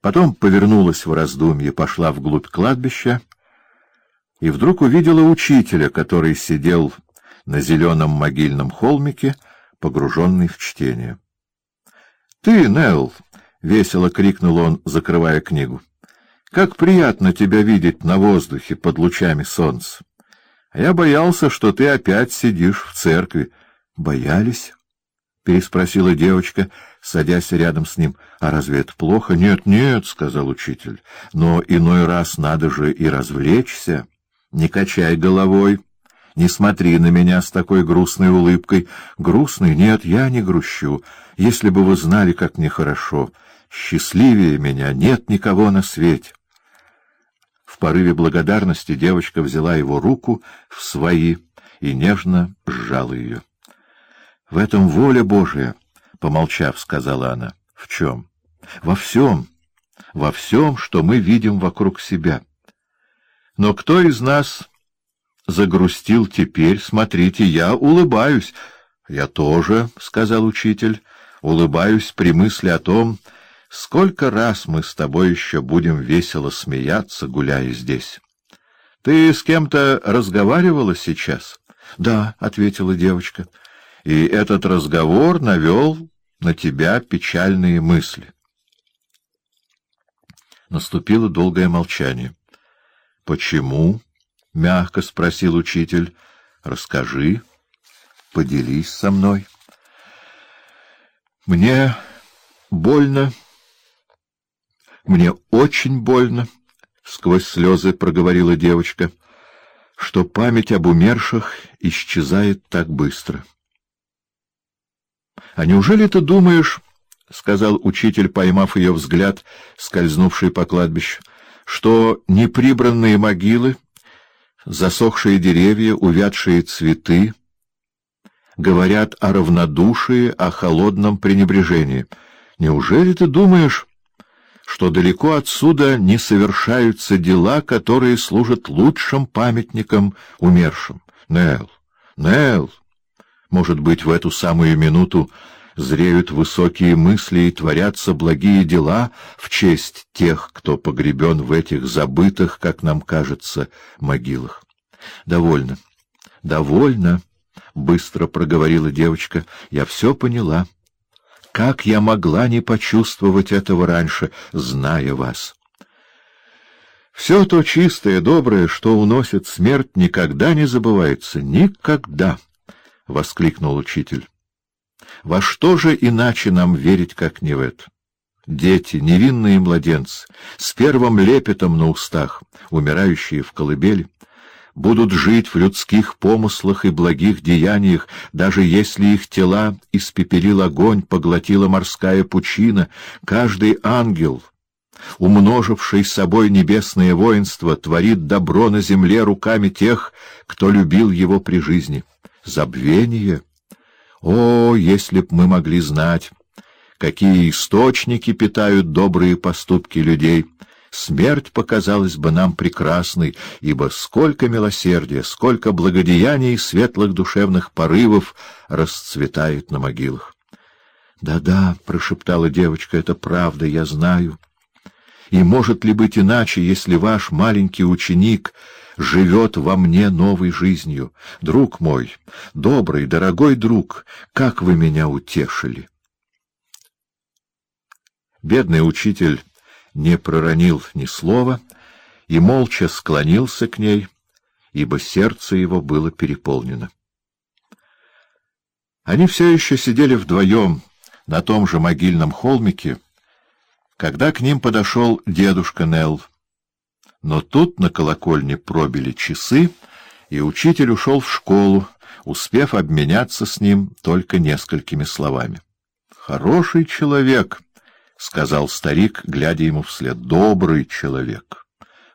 Потом повернулась в раздумье, пошла вглубь кладбища и вдруг увидела учителя, который сидел на зеленом могильном холмике, погруженный в чтение. — Ты, Нелл! — весело крикнул он, закрывая книгу. — Как приятно тебя видеть на воздухе под лучами солнца! А я боялся, что ты опять сидишь в церкви. — Боялись? — переспросила девочка, садясь рядом с ним. — А разве это плохо? — Нет, нет, — сказал учитель. — Но иной раз надо же и развлечься. Не качай головой. Не смотри на меня с такой грустной улыбкой. Грустный? Нет, я не грущу. Если бы вы знали, как мне хорошо. Счастливее меня нет никого на свете. В порыве благодарности девочка взяла его руку в свои и нежно сжала ее. — В этом воля Божия, — помолчав, сказала она. — В чем? — Во всем. Во всем, что мы видим вокруг себя. Но кто из нас загрустил теперь? Смотрите, я улыбаюсь. — Я тоже, — сказал учитель, — улыбаюсь при мысли о том, сколько раз мы с тобой еще будем весело смеяться, гуляя здесь. — Ты с кем-то разговаривала сейчас? — Да, — ответила девочка, — и этот разговор навел на тебя печальные мысли. Наступило долгое молчание. — Почему? — мягко спросил учитель. — Расскажи, поделись со мной. — Мне больно... Мне очень больно, — сквозь слезы проговорила девочка, — что память об умерших исчезает так быстро. — А неужели ты думаешь, — сказал учитель, поймав ее взгляд, скользнувший по кладбищу, — что неприбранные могилы, засохшие деревья, увядшие цветы говорят о равнодушии, о холодном пренебрежении? Неужели ты думаешь что далеко отсюда не совершаются дела, которые служат лучшим памятником умершим. Нел, Нел, может быть, в эту самую минуту зреют высокие мысли и творятся благие дела в честь тех, кто погребен в этих забытых, как нам кажется, могилах. — Довольно, довольно, — быстро проговорила девочка, — я все поняла. — как я могла не почувствовать этого раньше, зная вас? Все то чистое, доброе, что уносит смерть, никогда не забывается. Никогда! — воскликнул учитель. Во что же иначе нам верить, как не в это? Дети, невинные младенцы, с первым лепетом на устах, умирающие в колыбели — будут жить в людских помыслах и благих деяниях, даже если их тела испепелил огонь, поглотила морская пучина, каждый ангел, умноживший собой небесное воинство, творит добро на земле руками тех, кто любил его при жизни. Забвение! О, если б мы могли знать, какие источники питают добрые поступки людей! Смерть показалась бы нам прекрасной, ибо сколько милосердия, сколько благодеяний и светлых душевных порывов расцветает на могилах. «Да-да», — прошептала девочка, — «это правда, я знаю. И может ли быть иначе, если ваш маленький ученик живет во мне новой жизнью? Друг мой, добрый, дорогой друг, как вы меня утешили!» Бедный учитель не проронил ни слова и молча склонился к ней, ибо сердце его было переполнено. Они все еще сидели вдвоем на том же могильном холмике, когда к ним подошел дедушка Нелл. Но тут на колокольне пробили часы, и учитель ушел в школу, успев обменяться с ним только несколькими словами. «Хороший человек!» — сказал старик, глядя ему вслед. — Добрый человек.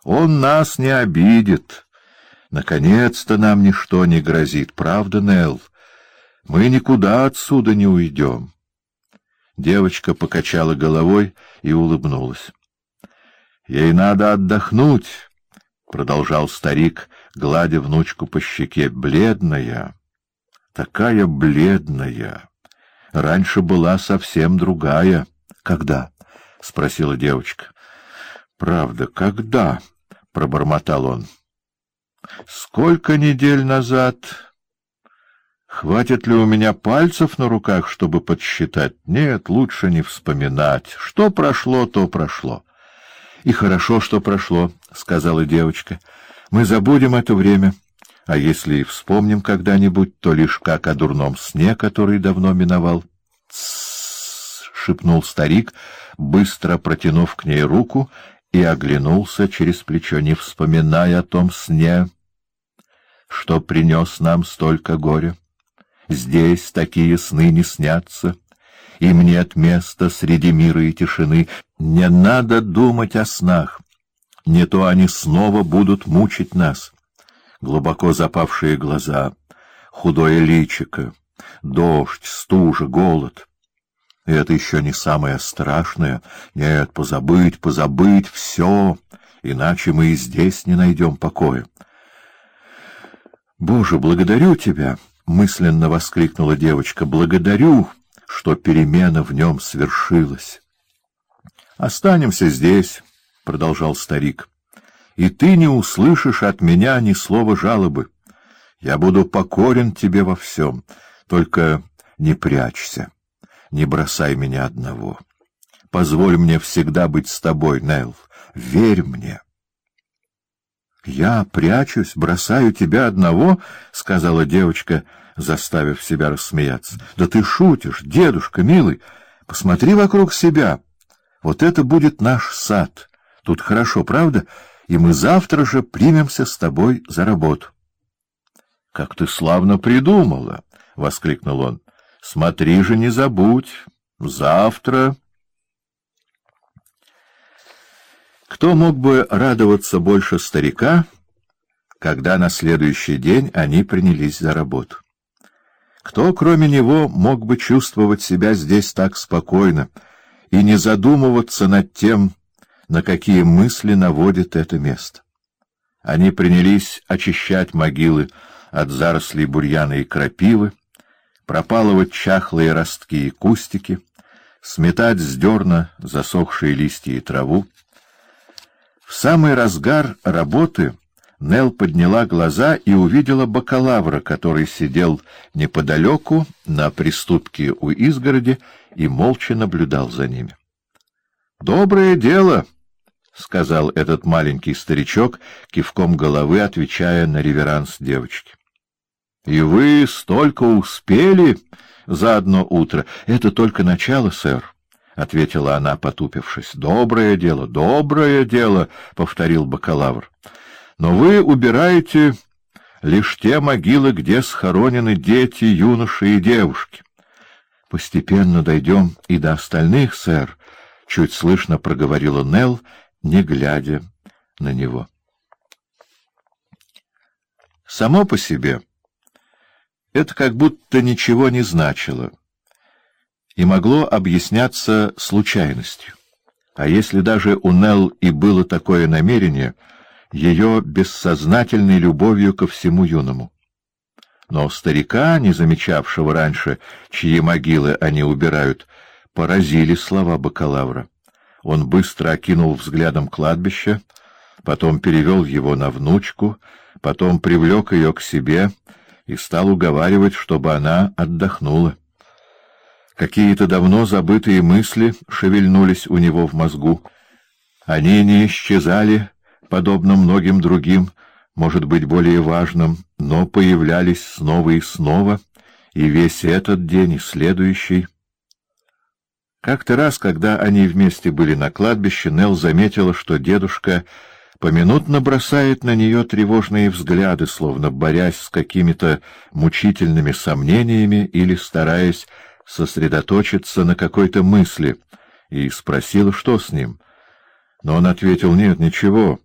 Он нас не обидит. Наконец-то нам ничто не грозит. Правда, Нелл? Мы никуда отсюда не уйдем. Девочка покачала головой и улыбнулась. — Ей надо отдохнуть, — продолжал старик, гладя внучку по щеке. — Бледная, такая бледная. Раньше была совсем другая. — Когда? спросила девочка. — Правда, когда? — пробормотал он. — Сколько недель назад... Хватит ли у меня пальцев на руках, чтобы подсчитать? Нет, лучше не вспоминать. Что прошло, то прошло. — И хорошо, что прошло, — сказала девочка. — Мы забудем это время. А если и вспомним когда-нибудь, то лишь как о дурном сне, который давно миновал. — шепнул старик, быстро протянув к ней руку, и оглянулся через плечо, не вспоминая о том сне, что принес нам столько горя. Здесь такие сны не снятся, им нет места среди мира и тишины. Не надо думать о снах, не то они снова будут мучить нас. Глубоко запавшие глаза, худое личико, дождь, стужа, голод. И это еще не самое страшное. Нет, позабыть, позабыть все, иначе мы и здесь не найдем покоя. «Боже, благодарю тебя!» — мысленно воскликнула девочка. «Благодарю, что перемена в нем свершилась». «Останемся здесь», — продолжал старик, — «и ты не услышишь от меня ни слова жалобы. Я буду покорен тебе во всем, только не прячься, не бросай меня одного. Позволь мне всегда быть с тобой, Нелл, верь мне». «Я прячусь, бросаю тебя одного?» — сказала девочка, заставив себя рассмеяться. «Да ты шутишь, дедушка, милый! Посмотри вокруг себя. Вот это будет наш сад. Тут хорошо, правда? И мы завтра же примемся с тобой за работу». «Как ты славно придумала!» — воскликнул он. «Смотри же, не забудь. Завтра...» Кто мог бы радоваться больше старика, когда на следующий день они принялись за работу? Кто, кроме него, мог бы чувствовать себя здесь так спокойно и не задумываться над тем, на какие мысли наводит это место? Они принялись очищать могилы от зарослей бурьяна и крапивы, пропалывать чахлые ростки и кустики, сметать с дерна засохшие листья и траву, в самый разгар работы Нел подняла глаза и увидела бакалавра, который сидел неподалеку на приступке у изгороди и молча наблюдал за ними. — Доброе дело! — сказал этот маленький старичок, кивком головы отвечая на реверанс девочки. — И вы столько успели за одно утро. Это только начало, сэр. — ответила она, потупившись. — Доброе дело, доброе дело, — повторил бакалавр. — Но вы убираете лишь те могилы, где схоронены дети, юноши и девушки. — Постепенно дойдем и до остальных, сэр, — чуть слышно проговорила Нелл, не глядя на него. Само по себе это как будто ничего не значило — и могло объясняться случайностью. А если даже у Нелл и было такое намерение, ее бессознательной любовью ко всему юному. Но старика, не замечавшего раньше, чьи могилы они убирают, поразили слова бакалавра. Он быстро окинул взглядом кладбище, потом перевел его на внучку, потом привлек ее к себе и стал уговаривать, чтобы она отдохнула. Какие-то давно забытые мысли шевельнулись у него в мозгу. Они не исчезали, подобно многим другим, может быть, более важным, но появлялись снова и снова, и весь этот день и следующий. Как-то раз, когда они вместе были на кладбище, Нелл заметила, что дедушка поминутно бросает на нее тревожные взгляды, словно борясь с какими-то мучительными сомнениями или стараясь сосредоточиться на какой-то мысли, и спросила, что с ним. Но он ответил «нет, ничего»,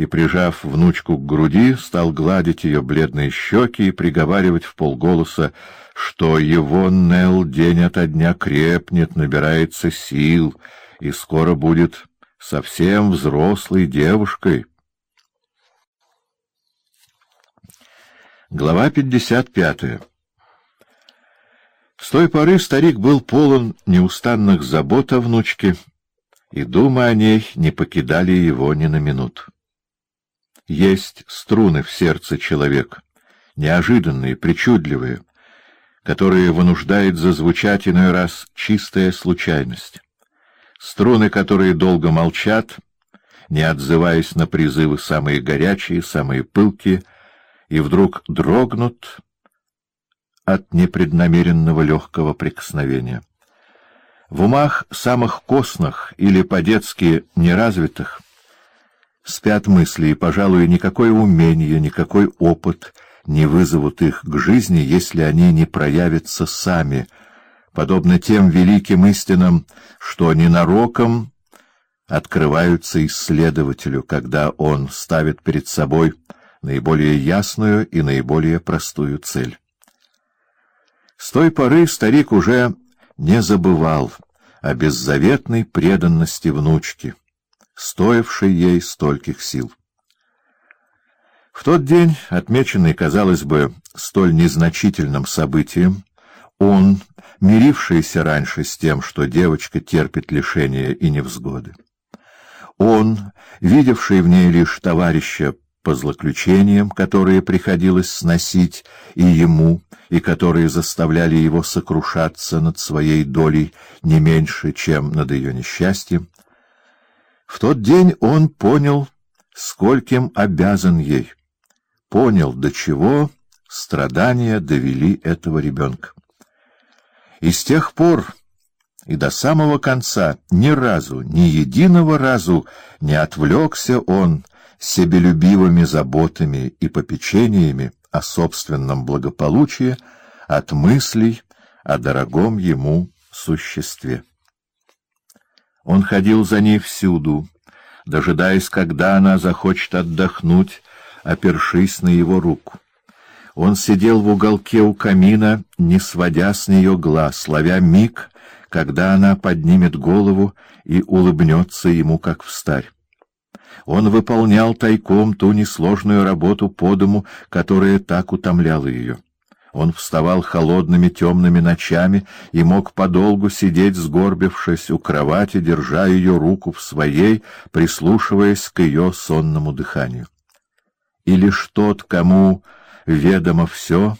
и, прижав внучку к груди, стал гладить ее бледные щеки и приговаривать в полголоса, что его Нел день ото дня крепнет, набирается сил и скоро будет совсем взрослой девушкой. Глава пятьдесят пятая с той поры старик был полон неустанных забот о внучке и думы о ней не покидали его ни на минуту. Есть струны в сердце человека, неожиданные, причудливые, которые вынуждает зазвучать иной раз чистая случайность. Струны, которые долго молчат, не отзываясь на призывы самые горячие, самые пылкие, и вдруг дрогнут от непреднамеренного легкого прикосновения. В умах самых костных или по-детски неразвитых спят мысли, и, пожалуй, никакое умение, никакой опыт не вызовут их к жизни, если они не проявятся сами, подобно тем великим истинам, что ненароком открываются исследователю, когда он ставит перед собой наиболее ясную и наиболее простую цель. С той поры старик уже не забывал о беззаветной преданности внучки, стоившей ей стольких сил. В тот день, отмеченный, казалось бы, столь незначительным событием, он, мирившийся раньше с тем, что девочка терпит лишения и невзгоды, он, видевший в ней лишь товарища по злоключениям, которые приходилось сносить и ему, и которые заставляли его сокрушаться над своей долей не меньше, чем над ее несчастьем, в тот день он понял, скольким обязан ей, понял, до чего страдания довели этого ребенка. И с тех пор и до самого конца ни разу, ни единого разу не отвлекся он себелюбивыми заботами и попечениями о собственном благополучии от мыслей о дорогом ему существе. Он ходил за ней всюду, дожидаясь, когда она захочет отдохнуть, опершись на его руку. Он сидел в уголке у камина, не сводя с нее глаз, ловя миг, когда она поднимет голову и улыбнется ему, как встарь. Он выполнял тайком ту несложную работу по дому, которая так утомляла ее. Он вставал холодными темными ночами и мог подолгу сидеть, сгорбившись у кровати, держа ее руку в своей, прислушиваясь к ее сонному дыханию. И лишь тот, кому ведомо все,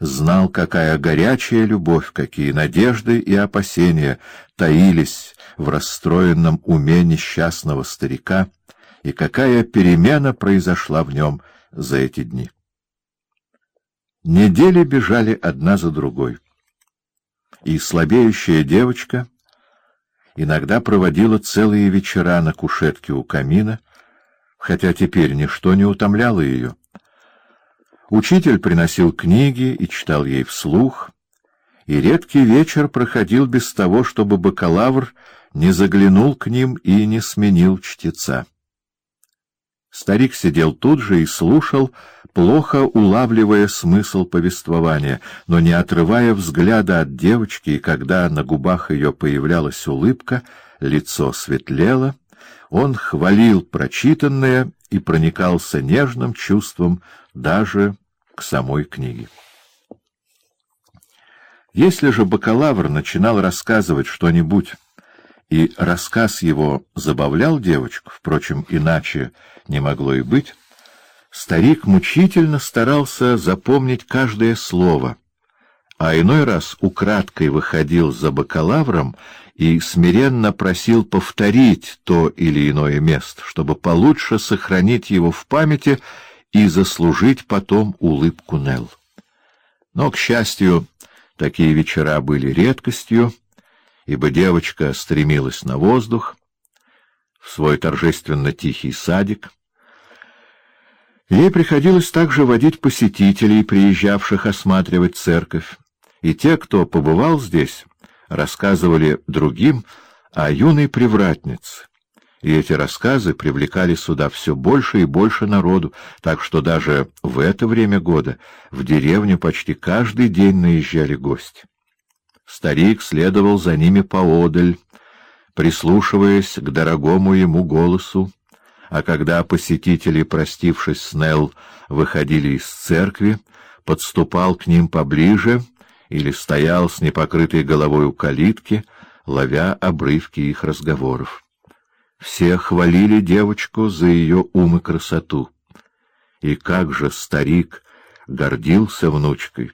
знал, какая горячая любовь, какие надежды и опасения таились в расстроенном уме несчастного старика, и какая перемена произошла в нем за эти дни. Недели бежали одна за другой, и слабеющая девочка иногда проводила целые вечера на кушетке у камина, хотя теперь ничто не утомляло ее. Учитель приносил книги и читал ей вслух, и редкий вечер проходил без того, чтобы бакалавр не заглянул к ним и не сменил чтеца. Старик сидел тут же и слушал, плохо улавливая смысл повествования, но не отрывая взгляда от девочки, и когда на губах ее появлялась улыбка, лицо светлело, он хвалил прочитанное и проникался нежным чувством даже к самой книге. Если же бакалавр начинал рассказывать что-нибудь, и рассказ его забавлял девочку, впрочем, иначе не могло и быть, старик мучительно старался запомнить каждое слово, а иной раз украдкой выходил за бакалавром и смиренно просил повторить то или иное место, чтобы получше сохранить его в памяти и заслужить потом улыбку Нелл. Но, к счастью, такие вечера были редкостью, ибо девочка стремилась на воздух, в свой торжественно тихий садик. Ей приходилось также водить посетителей, приезжавших осматривать церковь, и те, кто побывал здесь, рассказывали другим о юной привратнице, и эти рассказы привлекали сюда все больше и больше народу, так что даже в это время года в деревню почти каждый день наезжали гости. Старик следовал за ними поодаль, прислушиваясь к дорогому ему голосу, а когда посетители, простившись с Нелл, выходили из церкви, подступал к ним поближе или стоял с непокрытой головой у калитки, ловя обрывки их разговоров. Все хвалили девочку за ее ум и красоту. И как же старик гордился внучкой!